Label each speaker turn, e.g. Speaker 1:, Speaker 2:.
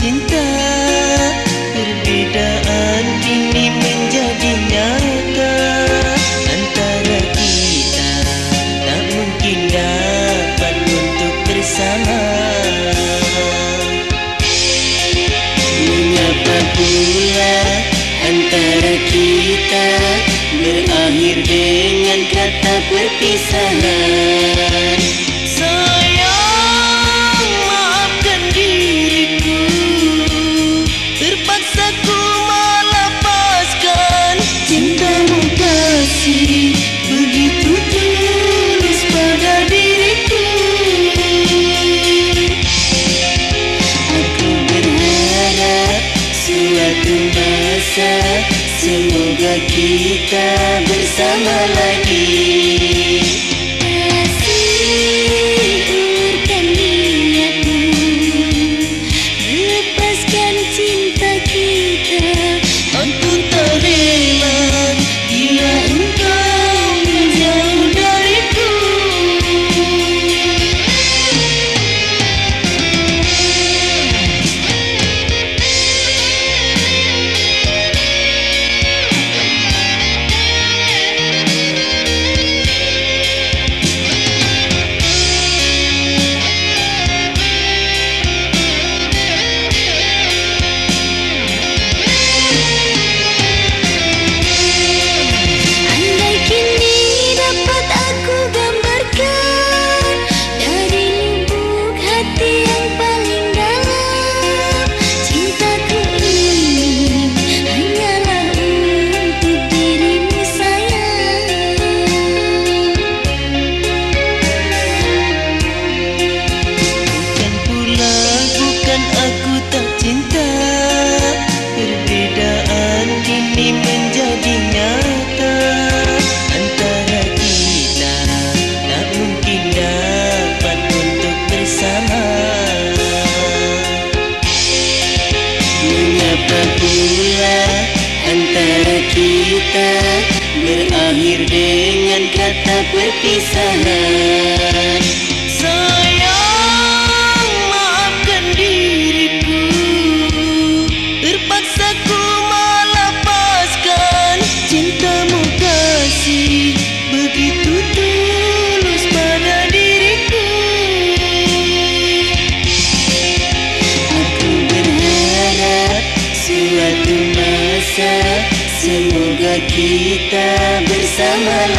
Speaker 1: cinta.
Speaker 2: Perbedaan ini menjadi nyata. Antara kita tak mungkin dapat untuk bersama.
Speaker 3: Mengapa pula antara kita Berakhir dengan kata perpisahan?
Speaker 2: Semoga kita bersama lagi. Pula antara
Speaker 3: kita Berakhir dengan kata perpisahan. गीत विषमल